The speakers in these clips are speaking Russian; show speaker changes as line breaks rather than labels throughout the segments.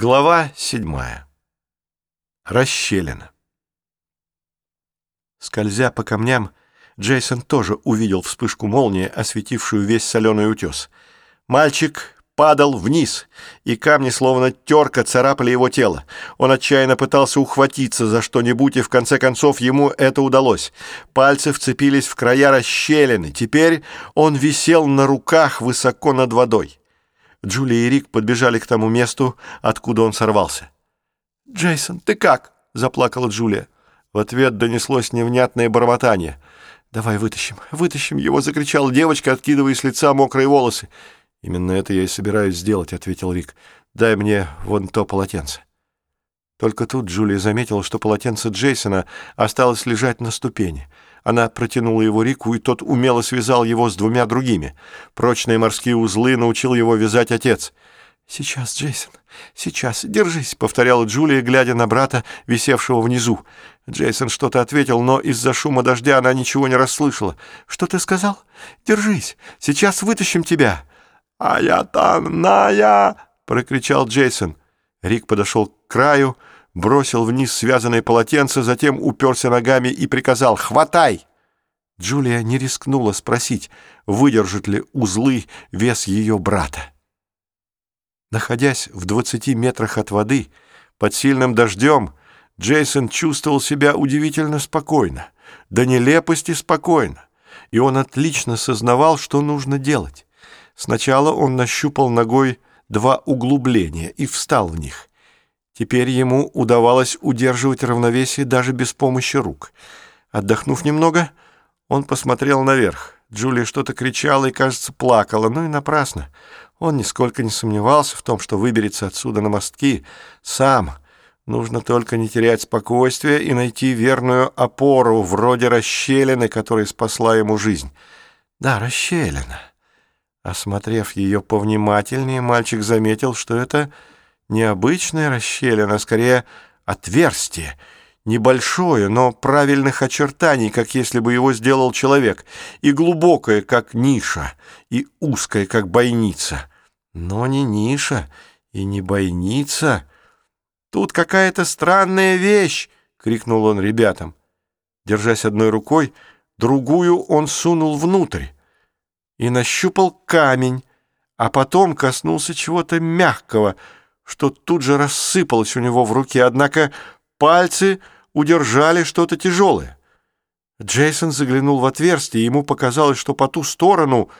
Глава седьмая. Расщелина. Скользя по камням, Джейсон тоже увидел вспышку молнии, осветившую весь соленый утес. Мальчик падал вниз, и камни, словно терка, царапали его тело. Он отчаянно пытался ухватиться за что-нибудь, и в конце концов ему это удалось. Пальцы вцепились в края расщелины. Теперь он висел на руках высоко над водой. Джулия и Рик подбежали к тому месту, откуда он сорвался.
«Джейсон, ты как?» — заплакала Джулия.
В ответ донеслось невнятное бормотание.
«Давай вытащим, вытащим его!» — закричала девочка, откидывая с лица мокрые волосы.
«Именно это я и собираюсь сделать», — ответил Рик. «Дай мне вон то полотенце». Только тут Джулия заметила, что полотенце Джейсона осталось лежать на ступени. Она протянула его Рику, и тот умело связал его с двумя другими. Прочные морские узлы научил его вязать отец.
«Сейчас, Джейсон, сейчас, держись», — повторяла Джулия, глядя на брата, висевшего внизу. Джейсон что-то ответил, но из-за шума дождя она ничего не расслышала. «Что ты сказал? Держись, сейчас вытащим тебя».
«А я там, Ная!» — прокричал Джейсон.
Рик подошел к краю, бросил вниз связанное полотенце, затем уперся ногами и приказал «Хватай!». Джулия не рискнула спросить, выдержат ли узлы вес ее брата. Находясь в двадцати метрах от воды, под сильным дождем, Джейсон чувствовал себя удивительно спокойно, до нелепости спокойно, и он отлично сознавал, что нужно делать. Сначала он нащупал ногой два углубления и встал в них. Теперь ему удавалось удерживать равновесие даже без помощи рук. Отдохнув немного, он посмотрел наверх. Джулия что-то кричала и, кажется, плакала, ну и напрасно. Он нисколько не сомневался в том, что выберется отсюда на мостки сам. Нужно только не терять спокойствие и найти верную опору, вроде расщелины, которая спасла ему жизнь. Да, расщелина. Осмотрев ее повнимательнее, мальчик заметил, что это необычная расщелина, скорее отверстие, небольшое, но правильных очертаний, как если бы его сделал человек, и глубокое, как ниша, и узкое, как бойница. Но не ниша и не бойница. «Тут какая-то странная вещь!» — крикнул он ребятам. Держась одной рукой, другую он сунул внутрь и нащупал камень, а потом коснулся чего-то мягкого, что тут же рассыпалось у него в руке, однако пальцы удержали что-то тяжелое. Джейсон заглянул в отверстие, и ему показалось, что по ту сторону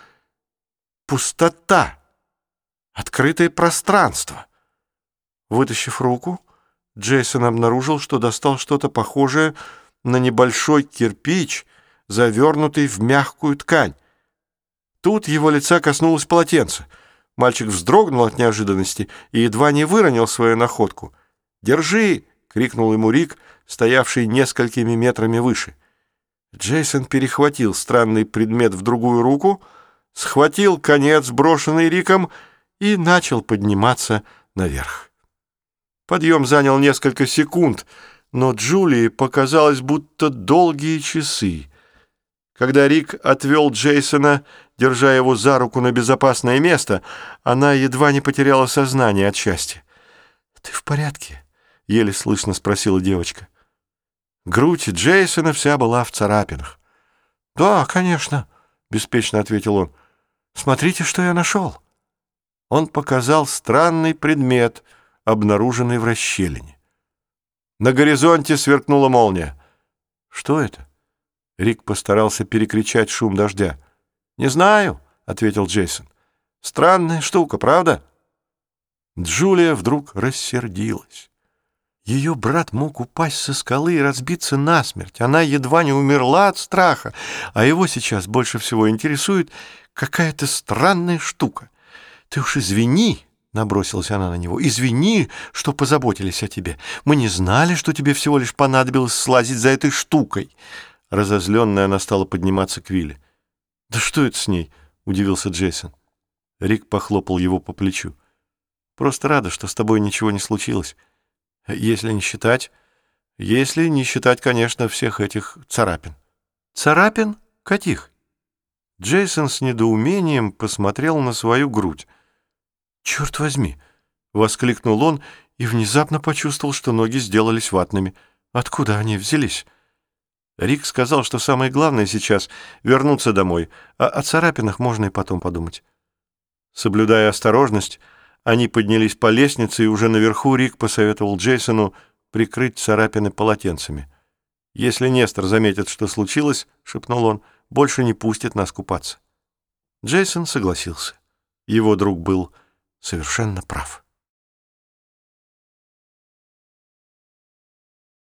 пустота, открытое пространство. Вытащив руку, Джейсон обнаружил, что достал что-то похожее на небольшой кирпич, завернутый в мягкую ткань. Тут его лица коснулось полотенца. Мальчик вздрогнул от неожиданности и едва не выронил свою находку. «Держи!» — крикнул ему Рик, стоявший несколькими метрами выше. Джейсон перехватил странный предмет в другую руку, схватил конец, брошенный Риком, и начал подниматься наверх. Подъем занял несколько секунд, но Джулии показалось, будто долгие часы. Когда Рик отвел Джейсона, держа его за руку на безопасное место, она едва не потеряла сознание от счастья. «Ты в порядке?» — еле слышно спросила девочка. Грудь Джейсона вся была в царапинах. «Да, конечно», — беспечно ответил он. «Смотрите, что я нашел». Он показал странный предмет, обнаруженный в расщелине. На горизонте сверкнула молния. «Что это?» Рик постарался перекричать шум дождя. «Не знаю», — ответил Джейсон. «Странная штука, правда?» Джулия вдруг рассердилась. Ее брат мог упасть со скалы и разбиться насмерть. Она едва не умерла от страха, а его сейчас больше всего интересует какая-то странная штука. «Ты уж извини», — набросилась она на него, — «извини, что позаботились о тебе. Мы не знали, что тебе всего лишь понадобилось слазить за этой штукой». Разозленная, она стала подниматься к Вилле. «Да что это с ней?» — удивился Джейсон. Рик похлопал его по плечу. «Просто рада, что с тобой ничего не случилось. Если не считать... Если не считать, конечно, всех этих царапин». «Царапин? Каких?» Джейсон с недоумением посмотрел на свою грудь. «Черт возьми!» — воскликнул он и внезапно почувствовал, что ноги сделались ватными. Откуда они взялись? Рик сказал, что самое главное сейчас — вернуться домой, а о царапинах можно и потом подумать. Соблюдая осторожность, они поднялись по лестнице, и уже наверху Рик посоветовал Джейсону прикрыть царапины полотенцами. «Если Нестор заметит, что случилось, — шепнул он, — больше не пустит нас купаться». Джейсон согласился. Его друг был совершенно прав.